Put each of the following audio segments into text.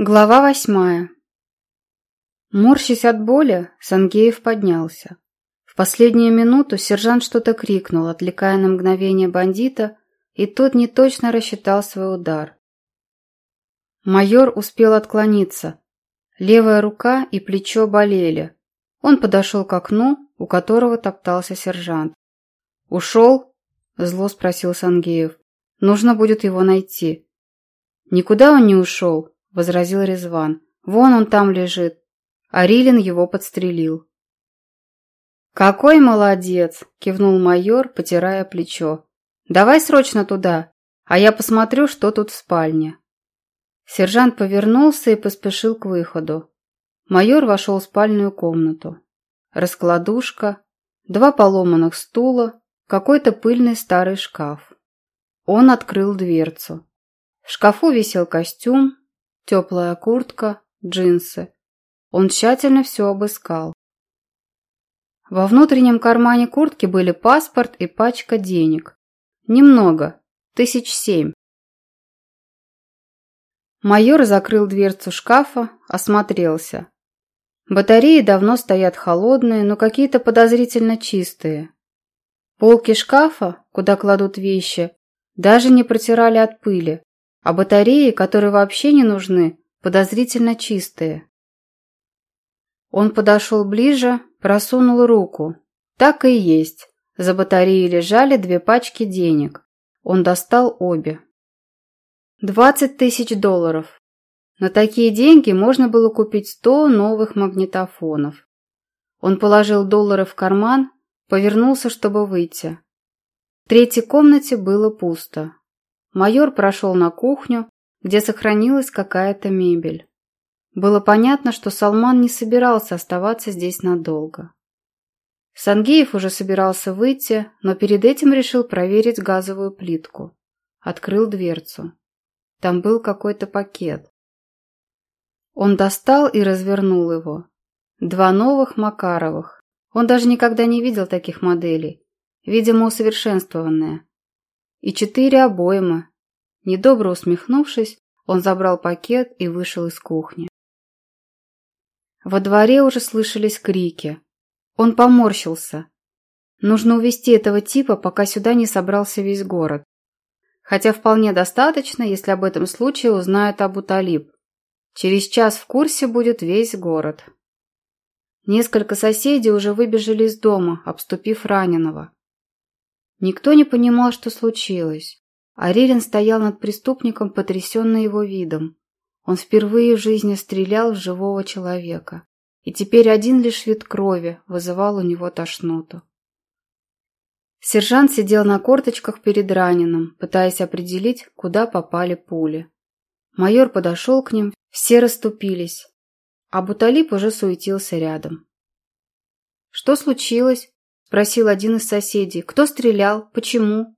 Глава восьмая. Морщась от боли, Сангеев поднялся. В последнюю минуту сержант что-то крикнул, отвлекая на мгновение бандита, и тот неточно рассчитал свой удар. Майор успел отклониться. Левая рука и плечо болели. Он подошел к окну, у которого топтался сержант. «Ушел?» – зло спросил Сангеев. «Нужно будет его найти». «Никуда он не ушел», – возразил Резван. «Вон он там лежит». Арилин его подстрелил. «Какой молодец!» – кивнул майор, потирая плечо. «Давай срочно туда, а я посмотрю, что тут в спальне». Сержант повернулся и поспешил к выходу. Майор вошел в спальную комнату. Раскладушка, два поломанных стула, какой-то пыльный старый шкаф. Он открыл дверцу. В шкафу висел костюм, теплая куртка, джинсы. Он тщательно все обыскал. Во внутреннем кармане куртки были паспорт и пачка денег. Немного, тысяч семь. Майор закрыл дверцу шкафа, осмотрелся. Батареи давно стоят холодные, но какие-то подозрительно чистые. Полки шкафа, куда кладут вещи, даже не протирали от пыли а батареи, которые вообще не нужны, подозрительно чистые. Он подошел ближе, просунул руку. Так и есть. За батареей лежали две пачки денег. Он достал обе. Двадцать тысяч долларов. На такие деньги можно было купить сто новых магнитофонов. Он положил доллары в карман, повернулся, чтобы выйти. В третьей комнате было пусто. Майор прошел на кухню, где сохранилась какая-то мебель. Было понятно, что Салман не собирался оставаться здесь надолго. Сангеев уже собирался выйти, но перед этим решил проверить газовую плитку. Открыл дверцу. Там был какой-то пакет. Он достал и развернул его. Два новых Макаровых. Он даже никогда не видел таких моделей. Видимо, усовершенствованные и четыре обоймы. Недобро усмехнувшись, он забрал пакет и вышел из кухни. Во дворе уже слышались крики. Он поморщился. Нужно увести этого типа, пока сюда не собрался весь город. Хотя вполне достаточно, если об этом случае узнает Абу Талиб. Через час в курсе будет весь город. Несколько соседей уже выбежали из дома, обступив раненого. Никто не понимал, что случилось. Арелин стоял над преступником, потрясенный его видом. Он впервые в жизни стрелял в живого человека. И теперь один лишь вид крови вызывал у него тошноту. Сержант сидел на корточках перед раненым, пытаясь определить, куда попали пули. Майор подошел к ним, все расступились. А Буталип уже суетился рядом. «Что случилось?» Спросил один из соседей. Кто стрелял? Почему?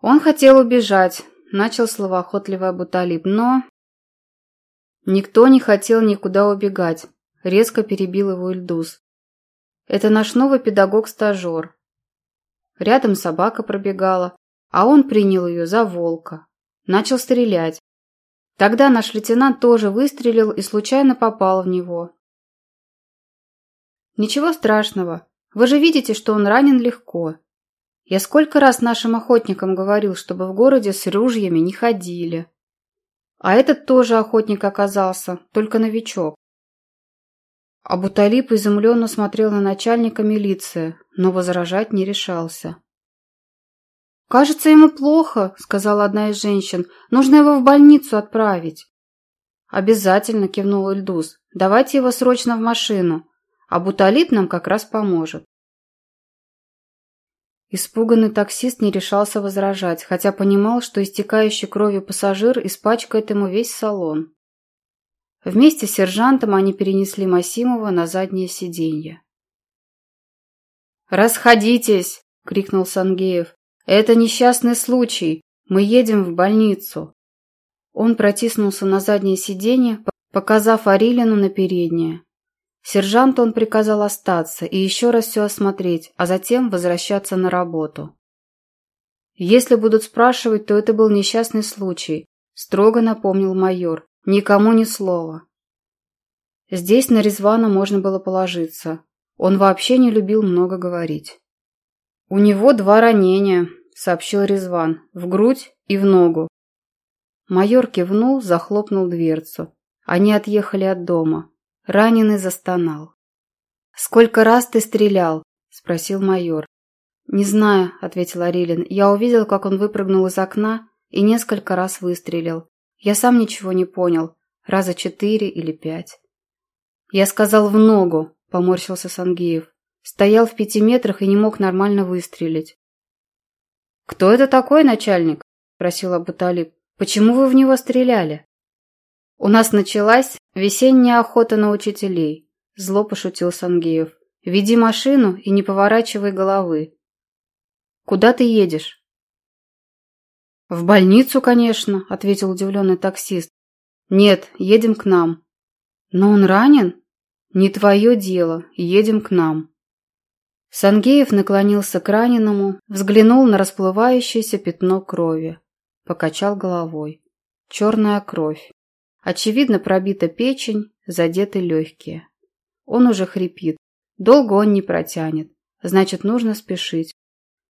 Он хотел убежать, начал словоохотливый Абуталиб, но... Никто не хотел никуда убегать. Резко перебил его Ильдус. Это наш новый педагог-стажер. Рядом собака пробегала, а он принял ее за волка. Начал стрелять. Тогда наш лейтенант тоже выстрелил и случайно попал в него. Ничего страшного. Вы же видите, что он ранен легко. Я сколько раз нашим охотникам говорил, чтобы в городе с ружьями не ходили. А этот тоже охотник оказался, только новичок. Абуталип изумленно смотрел на начальника милиции, но возражать не решался. «Кажется, ему плохо», — сказала одна из женщин. «Нужно его в больницу отправить». «Обязательно», — кивнул Ильдус. «Давайте его срочно в машину а буталит нам как раз поможет. Испуганный таксист не решался возражать, хотя понимал, что истекающий кровью пассажир испачкает ему весь салон. Вместе с сержантом они перенесли Масимова на заднее сиденье. «Расходитесь!» — крикнул Сангеев. «Это несчастный случай. Мы едем в больницу». Он протиснулся на заднее сиденье, показав Арилину на переднее. Сержанту он приказал остаться и еще раз все осмотреть, а затем возвращаться на работу. Если будут спрашивать, то это был несчастный случай, строго напомнил майор. Никому ни слова. Здесь на Резвана можно было положиться. Он вообще не любил много говорить. «У него два ранения», — сообщил Резван, — «в грудь и в ногу». Майор кивнул, захлопнул дверцу. Они отъехали от дома. Раненый застонал. «Сколько раз ты стрелял?» – спросил майор. «Не знаю», – ответил Арилин. «Я увидел, как он выпрыгнул из окна и несколько раз выстрелил. Я сам ничего не понял. Раза четыре или пять». «Я сказал в ногу», – поморщился Сангеев. Стоял в пяти метрах и не мог нормально выстрелить. «Кто это такой, начальник?» – спросил Абуталиб. «Почему вы в него стреляли?» «У нас началась весенняя охота на учителей», Зло пошутил Сангеев. «Веди машину и не поворачивай головы». «Куда ты едешь?» «В больницу, конечно», — ответил удивленный таксист. «Нет, едем к нам». «Но он ранен?» «Не твое дело, едем к нам». Сангеев наклонился к раненому, взглянул на расплывающееся пятно крови. Покачал головой. Черная кровь. Очевидно, пробита печень, задеты легкие. Он уже хрипит. Долго он не протянет. Значит, нужно спешить.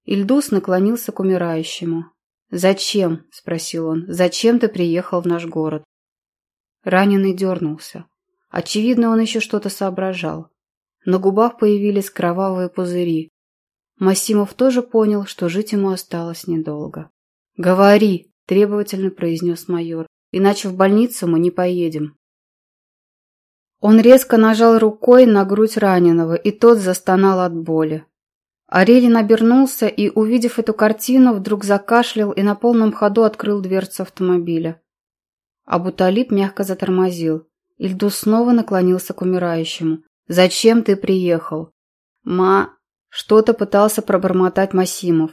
Ильдус наклонился к умирающему. «Зачем?» – спросил он. «Зачем ты приехал в наш город?» Раненый дернулся. Очевидно, он еще что-то соображал. На губах появились кровавые пузыри. Масимов тоже понял, что жить ему осталось недолго. «Говори!» – требовательно произнес майор. «Иначе в больницу мы не поедем». Он резко нажал рукой на грудь раненого, и тот застонал от боли. Арелин обернулся и, увидев эту картину, вдруг закашлял и на полном ходу открыл дверцу автомобиля. Абуталиб мягко затормозил. Ильду снова наклонился к умирающему. «Зачем ты приехал?» «Ма...» Что-то пытался пробормотать Масимов.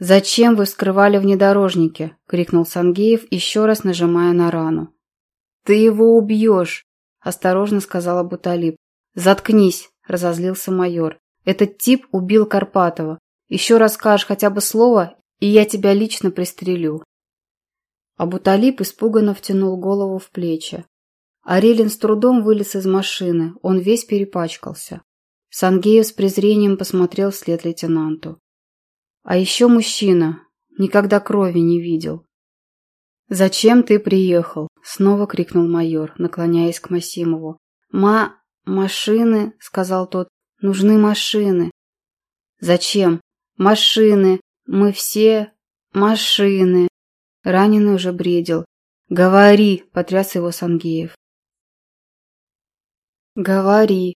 «Зачем вы вскрывали внедорожники?» — крикнул Сангеев, еще раз нажимая на рану. «Ты его убьешь!» – осторожно сказала Буталип. «Заткнись!» – разозлился майор. «Этот тип убил Карпатова. Еще раз скажешь хотя бы слово, и я тебя лично пристрелю». Абуталип испуганно втянул голову в плечи. Арелин с трудом вылез из машины, он весь перепачкался. Сангеев с презрением посмотрел вслед лейтенанту. «А еще мужчина. Никогда крови не видел. «Зачем ты приехал?» — снова крикнул майор, наклоняясь к Масимову. «Ма... машины», — сказал тот. «Нужны машины». «Зачем?» «Машины. Мы все... машины». Раненый уже бредил. «Говори!» — потряс его Сангеев. «Говори!»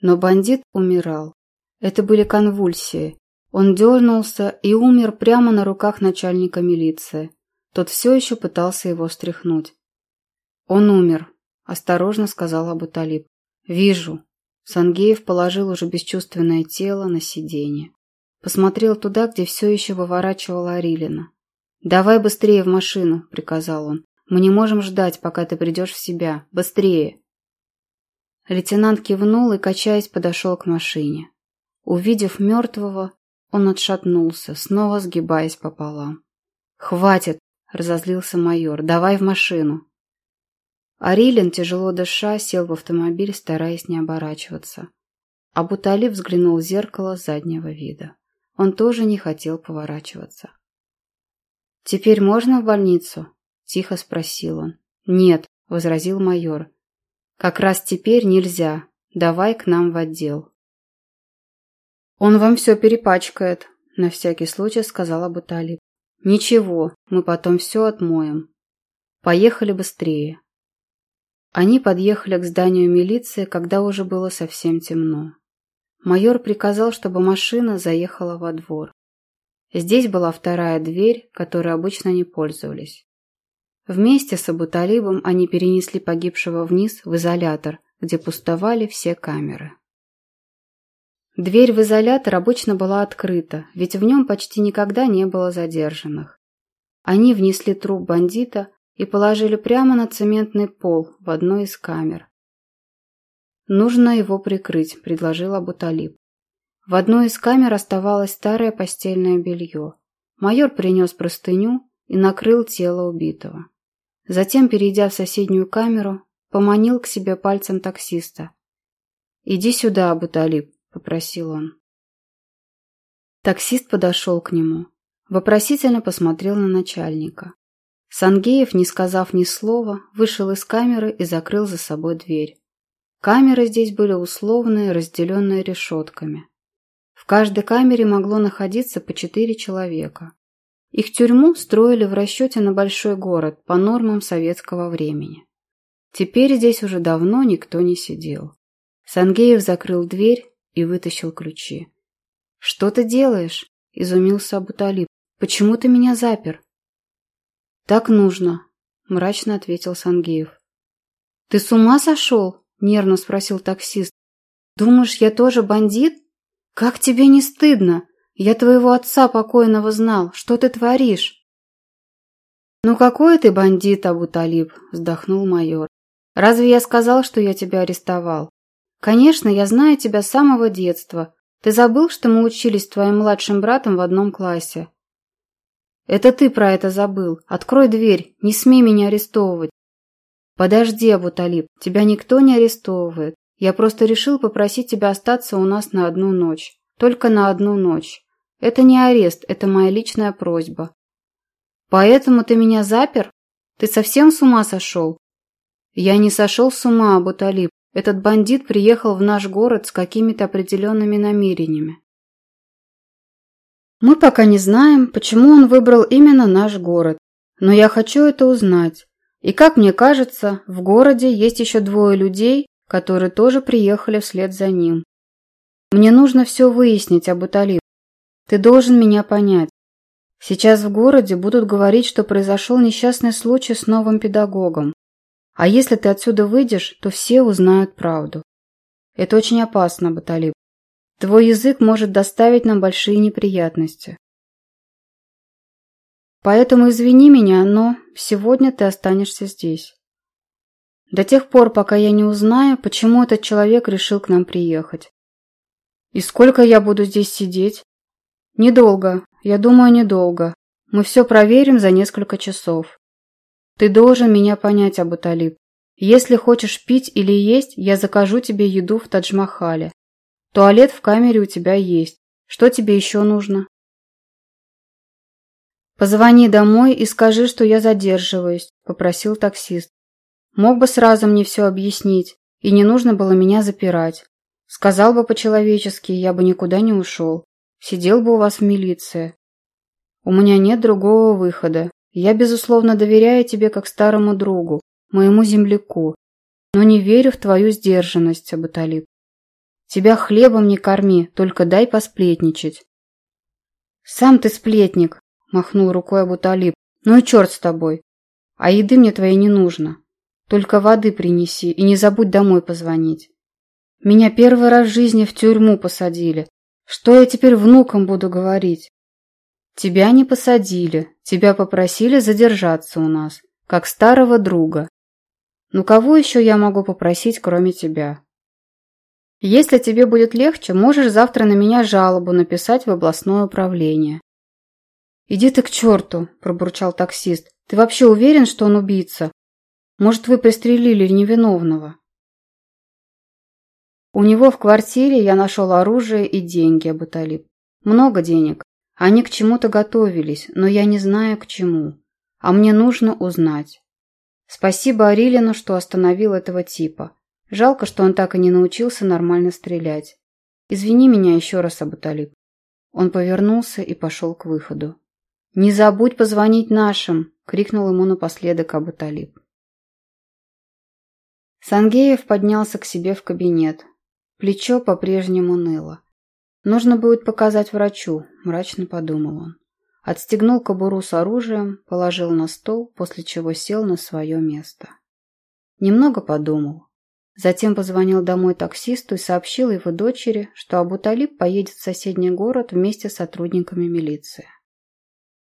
Но бандит умирал. Это были конвульсии. Он дернулся и умер прямо на руках начальника милиции. Тот все еще пытался его стряхнуть. «Он умер», – осторожно сказал Абуталиб. «Вижу». Сангеев положил уже бесчувственное тело на сиденье. Посмотрел туда, где все еще выворачивала Арилина. «Давай быстрее в машину», – приказал он. «Мы не можем ждать, пока ты придешь в себя. Быстрее!» Лейтенант кивнул и, качаясь, подошел к машине. Увидев мертвого, он отшатнулся, снова сгибаясь пополам. «Хватит!» – разозлился майор. «Давай в машину». Арилин, тяжело дыша, сел в автомобиль, стараясь не оборачиваться. Абуталиб взглянул в зеркало заднего вида. Он тоже не хотел поворачиваться. «Теперь можно в больницу?» – тихо спросил он. «Нет», – возразил майор. «Как раз теперь нельзя. Давай к нам в отдел». «Он вам все перепачкает», – на всякий случай сказал Абуталиб. «Ничего, мы потом все отмоем. Поехали быстрее». Они подъехали к зданию милиции, когда уже было совсем темно. Майор приказал, чтобы машина заехала во двор. Здесь была вторая дверь, которой обычно не пользовались. Вместе с Абуталибом они перенесли погибшего вниз в изолятор, где пустовали все камеры. Дверь в изолятор обычно была открыта, ведь в нем почти никогда не было задержанных. Они внесли труп бандита и положили прямо на цементный пол в одной из камер. «Нужно его прикрыть», – предложил Абуталиб. В одной из камер оставалось старое постельное белье. Майор принес простыню и накрыл тело убитого. Затем, перейдя в соседнюю камеру, поманил к себе пальцем таксиста. «Иди сюда, Абуталиб», — попросил он. Таксист подошел к нему, вопросительно посмотрел на начальника. Сангеев, не сказав ни слова, вышел из камеры и закрыл за собой дверь. Камеры здесь были условные, разделенные решетками. В каждой камере могло находиться по четыре человека. Их тюрьму строили в расчете на большой город по нормам советского времени. Теперь здесь уже давно никто не сидел. Сангеев закрыл дверь и вытащил ключи. «Что ты делаешь?» – изумился Абуталиб. «Почему ты меня запер?» «Так нужно», – мрачно ответил Сангеев. «Ты с ума сошел?» – нервно спросил таксист. «Думаешь, я тоже бандит? Как тебе не стыдно? Я твоего отца покойного знал. Что ты творишь?» «Ну какой ты бандит, Абуталиб?» – вздохнул майор. «Разве я сказал, что я тебя арестовал? Конечно, я знаю тебя с самого детства. Ты забыл, что мы учились с твоим младшим братом в одном классе? Это ты про это забыл. Открой дверь, не смей меня арестовывать. Подожди, Абуталиб, тебя никто не арестовывает. Я просто решил попросить тебя остаться у нас на одну ночь. Только на одну ночь. Это не арест, это моя личная просьба. Поэтому ты меня запер? Ты совсем с ума сошел? Я не сошел с ума, Абуталиб. Этот бандит приехал в наш город с какими-то определенными намерениями. Мы пока не знаем, почему он выбрал именно наш город, но я хочу это узнать. И как мне кажется, в городе есть еще двое людей, которые тоже приехали вслед за ним. Мне нужно все выяснить об Уталиб. Ты должен меня понять. Сейчас в городе будут говорить, что произошел несчастный случай с новым педагогом. А если ты отсюда выйдешь, то все узнают правду. Это очень опасно, Баталиб. Твой язык может доставить нам большие неприятности. Поэтому извини меня, но сегодня ты останешься здесь. До тех пор, пока я не узнаю, почему этот человек решил к нам приехать. И сколько я буду здесь сидеть? Недолго. Я думаю, недолго. Мы все проверим за несколько часов. Ты должен меня понять, Абуталиб. Если хочешь пить или есть, я закажу тебе еду в Тадж-Махале. Туалет в камере у тебя есть. Что тебе еще нужно? Позвони домой и скажи, что я задерживаюсь, попросил таксист. Мог бы сразу мне все объяснить, и не нужно было меня запирать. Сказал бы по-человечески, я бы никуда не ушел. Сидел бы у вас в милиции. У меня нет другого выхода. Я, безусловно, доверяю тебе как старому другу, моему земляку, но не верю в твою сдержанность, Абуталиб. Тебя хлебом не корми, только дай посплетничать. Сам ты сплетник, махнул рукой Абуталиб. Ну и черт с тобой. А еды мне твоей не нужно. Только воды принеси и не забудь домой позвонить. Меня первый раз в жизни в тюрьму посадили. Что я теперь внукам буду говорить? Тебя не посадили, тебя попросили задержаться у нас, как старого друга. Ну кого еще я могу попросить, кроме тебя? Если тебе будет легче, можешь завтра на меня жалобу написать в областное управление. «Иди ты к черту!» – пробурчал таксист. «Ты вообще уверен, что он убийца? Может, вы пристрелили невиновного?» У него в квартире я нашел оружие и деньги, Абуталиб. Много денег. Они к чему-то готовились, но я не знаю к чему. А мне нужно узнать. Спасибо Арилину, что остановил этого типа. Жалко, что он так и не научился нормально стрелять. Извини меня еще раз, Абуталиб. Он повернулся и пошел к выходу. «Не забудь позвонить нашим!» — крикнул ему напоследок Абуталиб. Сангеев поднялся к себе в кабинет. Плечо по-прежнему ныло. «Нужно будет показать врачу», – мрачно подумал он. Отстегнул кобуру с оружием, положил на стол, после чего сел на свое место. Немного подумал. Затем позвонил домой таксисту и сообщил его дочери, что Абуталиб поедет в соседний город вместе с сотрудниками милиции.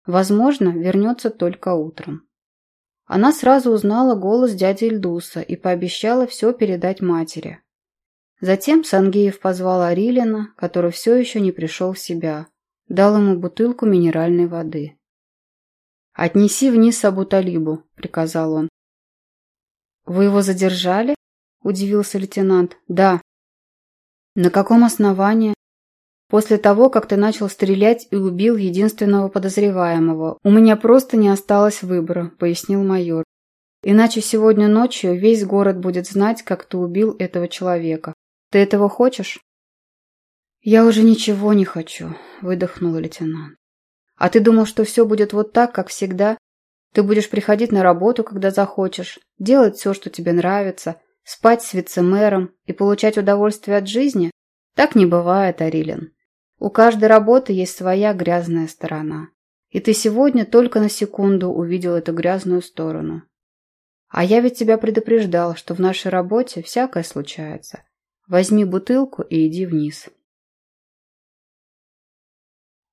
Возможно, вернется только утром. Она сразу узнала голос дяди Ильдуса и пообещала все передать матери. Затем Сангеев позвал Арилина, который все еще не пришел в себя, дал ему бутылку минеральной воды. «Отнеси вниз Абу-Талибу», — приказал он. «Вы его задержали?» — удивился лейтенант. «Да». «На каком основании?» «После того, как ты начал стрелять и убил единственного подозреваемого, у меня просто не осталось выбора», — пояснил майор. «Иначе сегодня ночью весь город будет знать, как ты убил этого человека. Ты этого хочешь?» «Я уже ничего не хочу», — выдохнул лейтенант. «А ты думал, что все будет вот так, как всегда? Ты будешь приходить на работу, когда захочешь, делать все, что тебе нравится, спать с вице-мэром и получать удовольствие от жизни? Так не бывает, Арилин. У каждой работы есть своя грязная сторона. И ты сегодня только на секунду увидел эту грязную сторону. А я ведь тебя предупреждал, что в нашей работе всякое случается. Возьми бутылку и иди вниз.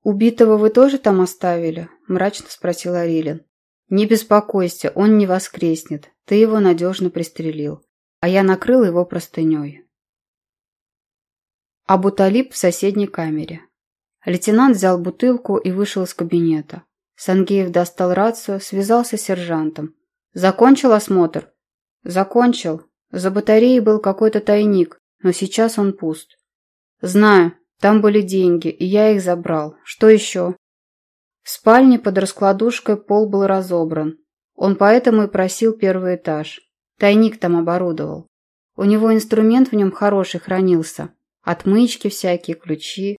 «Убитого вы тоже там оставили?» – мрачно спросил Арилин. «Не беспокойся, он не воскреснет. Ты его надежно пристрелил. А я накрыл его простыней». Абуталиб в соседней камере. Лейтенант взял бутылку и вышел из кабинета. Сангеев достал рацию, связался с сержантом. «Закончил осмотр?» «Закончил. За батареей был какой-то тайник, но сейчас он пуст». «Знаю. Там были деньги, и я их забрал. Что еще? В спальне под раскладушкой пол был разобран. Он поэтому и просил первый этаж. Тайник там оборудовал. У него инструмент в нем хороший хранился. Отмычки всякие, ключи.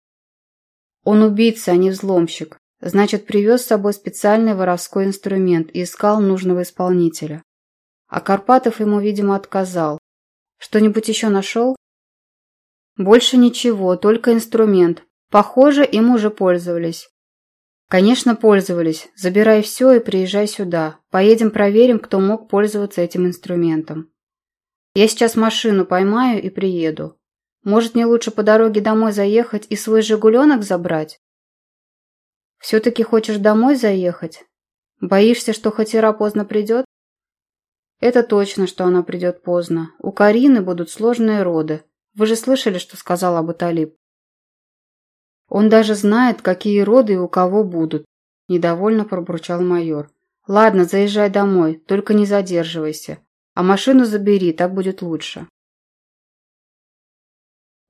Он убийца, а не взломщик. Значит, привез с собой специальный воровской инструмент и искал нужного исполнителя. А Карпатов ему, видимо, отказал. Что-нибудь еще нашел? Больше ничего, только инструмент. Похоже, им уже пользовались. Конечно, пользовались. Забирай все и приезжай сюда. Поедем проверим, кто мог пользоваться этим инструментом. Я сейчас машину поймаю и приеду. Может, мне лучше по дороге домой заехать и свой «Жигуленок» забрать? Все-таки хочешь домой заехать? Боишься, что Хатира поздно придет? Это точно, что она придет поздно. У Карины будут сложные роды. Вы же слышали, что сказал Абу Талиб? Он даже знает, какие роды и у кого будут, недовольно пробурчал майор. Ладно, заезжай домой, только не задерживайся. А машину забери, так будет лучше.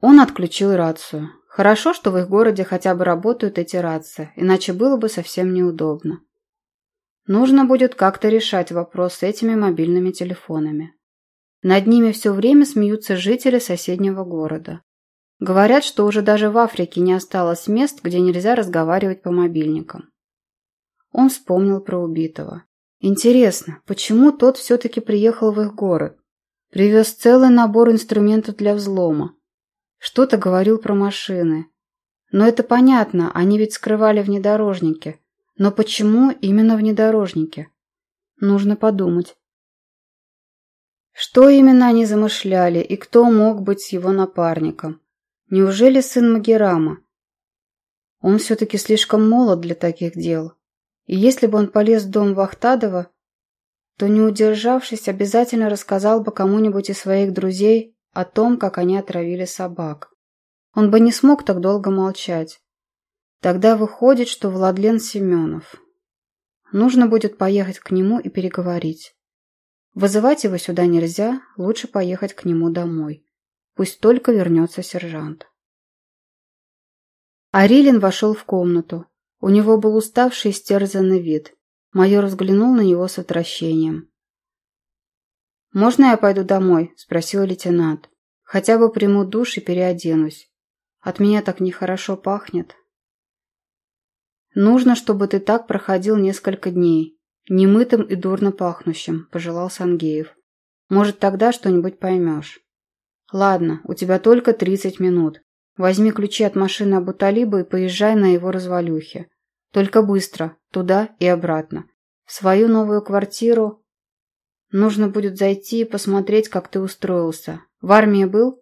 Он отключил рацию. Хорошо, что в их городе хотя бы работают эти рации, иначе было бы совсем неудобно. Нужно будет как-то решать вопрос с этими мобильными телефонами. Над ними все время смеются жители соседнего города. Говорят, что уже даже в Африке не осталось мест, где нельзя разговаривать по мобильникам. Он вспомнил про убитого. Интересно, почему тот все-таки приехал в их город? Привез целый набор инструментов для взлома. Что-то говорил про машины. Но это понятно, они ведь скрывали внедорожники. Но почему именно внедорожники? Нужно подумать. Что именно они замышляли и кто мог быть его напарником? Неужели сын Магерама? Он все-таки слишком молод для таких дел. И если бы он полез в дом Вахтадова, то, не удержавшись, обязательно рассказал бы кому-нибудь из своих друзей о том, как они отравили собак. Он бы не смог так долго молчать. Тогда выходит, что Владлен Семенов. Нужно будет поехать к нему и переговорить. Вызывать его сюда нельзя, лучше поехать к нему домой. Пусть только вернется сержант. Арилин вошел в комнату. У него был уставший и стерзанный вид. Майор взглянул на него с отвращением. «Можно я пойду домой?» – спросил лейтенант. «Хотя бы приму душ и переоденусь. От меня так нехорошо пахнет». «Нужно, чтобы ты так проходил несколько дней. «Немытым и дурно пахнущим», – пожелал Сангеев. «Может, тогда что-нибудь поймешь». «Ладно, у тебя только тридцать минут. Возьми ключи от машины Абуталиба и поезжай на его развалюхе. Только быстро, туда и обратно. В свою новую квартиру нужно будет зайти и посмотреть, как ты устроился. В армии был?»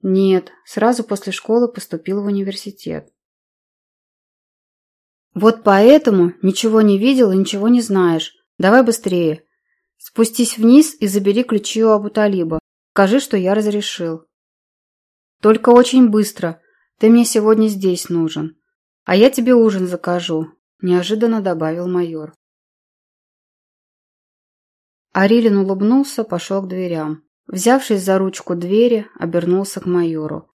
«Нет, сразу после школы поступил в университет. «Вот поэтому ничего не видел и ничего не знаешь. Давай быстрее. Спустись вниз и забери ключи у Абуталиба. Скажи, что я разрешил». «Только очень быстро. Ты мне сегодня здесь нужен. А я тебе ужин закажу», – неожиданно добавил майор. Арилин улыбнулся, пошел к дверям. Взявшись за ручку двери, обернулся к майору.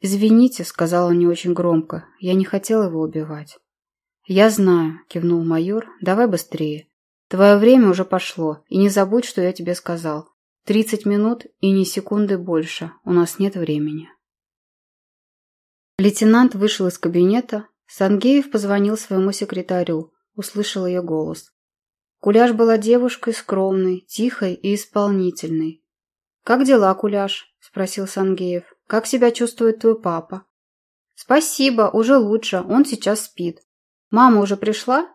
«Извините», — сказал он не очень громко, — «я не хотел его убивать». «Я знаю», — кивнул майор, — «давай быстрее. Твое время уже пошло, и не забудь, что я тебе сказал. Тридцать минут и ни секунды больше, у нас нет времени». Лейтенант вышел из кабинета. Сангеев позвонил своему секретарю, услышал ее голос. Куляш была девушкой скромной, тихой и исполнительной. «Как дела, Куляш?» – спросил Сангеев. «Как себя чувствует твой папа?» «Спасибо, уже лучше, он сейчас спит. Мама уже пришла?»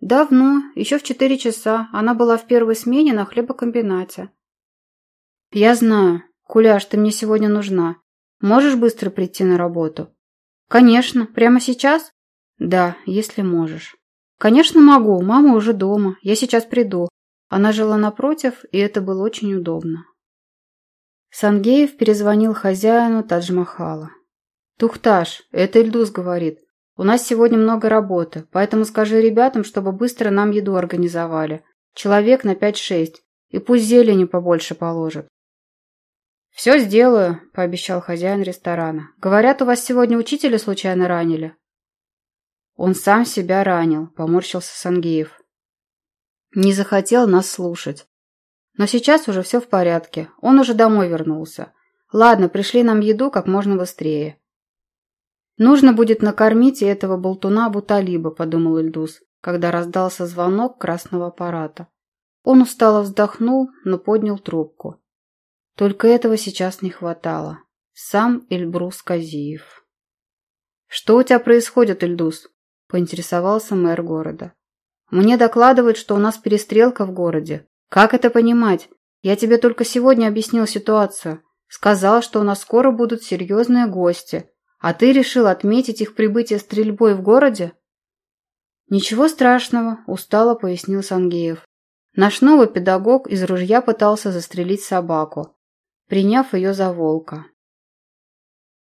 «Давно, еще в четыре часа. Она была в первой смене на хлебокомбинате». «Я знаю. Куляш, ты мне сегодня нужна. Можешь быстро прийти на работу?» «Конечно. Прямо сейчас?» «Да, если можешь». «Конечно могу. Мама уже дома. Я сейчас приду». Она жила напротив, и это было очень удобно. Сангеев перезвонил хозяину Тадж-Махала. «Тухташ, это Ильдус говорит. У нас сегодня много работы, поэтому скажи ребятам, чтобы быстро нам еду организовали. Человек на пять-шесть. И пусть зелени побольше положат. «Все сделаю», – пообещал хозяин ресторана. «Говорят, у вас сегодня учителя случайно ранили?» «Он сам себя ранил», – поморщился Сангеев. Не захотел нас слушать. Но сейчас уже все в порядке. Он уже домой вернулся. Ладно, пришли нам еду как можно быстрее. Нужно будет накормить и этого болтуна Буталиба, подумал Ильдус, когда раздался звонок красного аппарата. Он устало вздохнул, но поднял трубку. Только этого сейчас не хватало. Сам Эльбрус Казиев. «Что у тебя происходит, Эльдус?» – поинтересовался мэр города. «Мне докладывают, что у нас перестрелка в городе. Как это понимать? Я тебе только сегодня объяснил ситуацию. Сказал, что у нас скоро будут серьезные гости. А ты решил отметить их прибытие стрельбой в городе?» «Ничего страшного», – устало пояснил Сангеев. Наш новый педагог из ружья пытался застрелить собаку приняв ее за волка.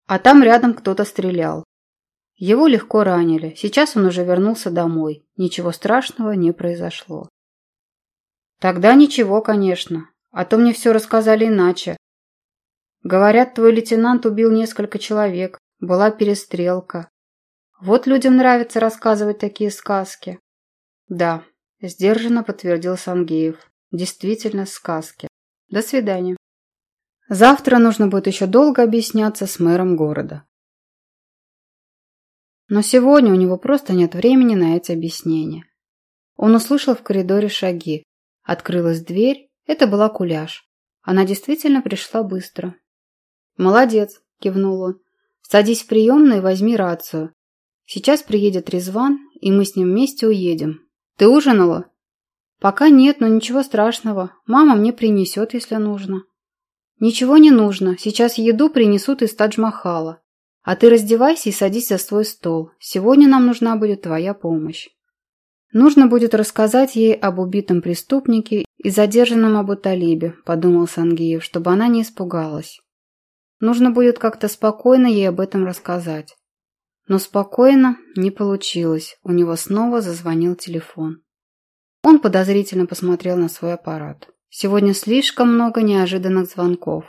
А там рядом кто-то стрелял. Его легко ранили. Сейчас он уже вернулся домой. Ничего страшного не произошло. Тогда ничего, конечно. А то мне все рассказали иначе. Говорят, твой лейтенант убил несколько человек. Была перестрелка. Вот людям нравится рассказывать такие сказки. Да, сдержанно подтвердил Сангеев. Действительно сказки. До свидания. Завтра нужно будет еще долго объясняться с мэром города. Но сегодня у него просто нет времени на эти объяснения. Он услышал в коридоре шаги. Открылась дверь. Это была Куляш. Она действительно пришла быстро. «Молодец», – кивнул он. «Садись в приемную и возьми рацию. Сейчас приедет Резван, и мы с ним вместе уедем. Ты ужинала?» «Пока нет, но ничего страшного. Мама мне принесет, если нужно». «Ничего не нужно, сейчас еду принесут из Тадж-Махала. А ты раздевайся и садись за свой стол. Сегодня нам нужна будет твоя помощь». «Нужно будет рассказать ей об убитом преступнике и задержанном Абу-Талибе», – подумал Сангиев, чтобы она не испугалась. Нужно будет как-то спокойно ей об этом рассказать. Но спокойно не получилось, у него снова зазвонил телефон. Он подозрительно посмотрел на свой аппарат. Сегодня слишком много неожиданных звонков.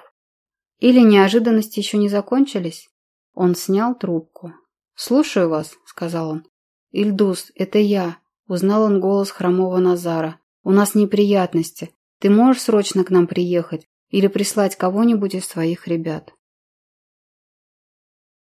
Или неожиданности еще не закончились? Он снял трубку. «Слушаю вас», — сказал он. «Ильдус, это я», — узнал он голос хромого Назара. «У нас неприятности. Ты можешь срочно к нам приехать или прислать кого-нибудь из своих ребят?»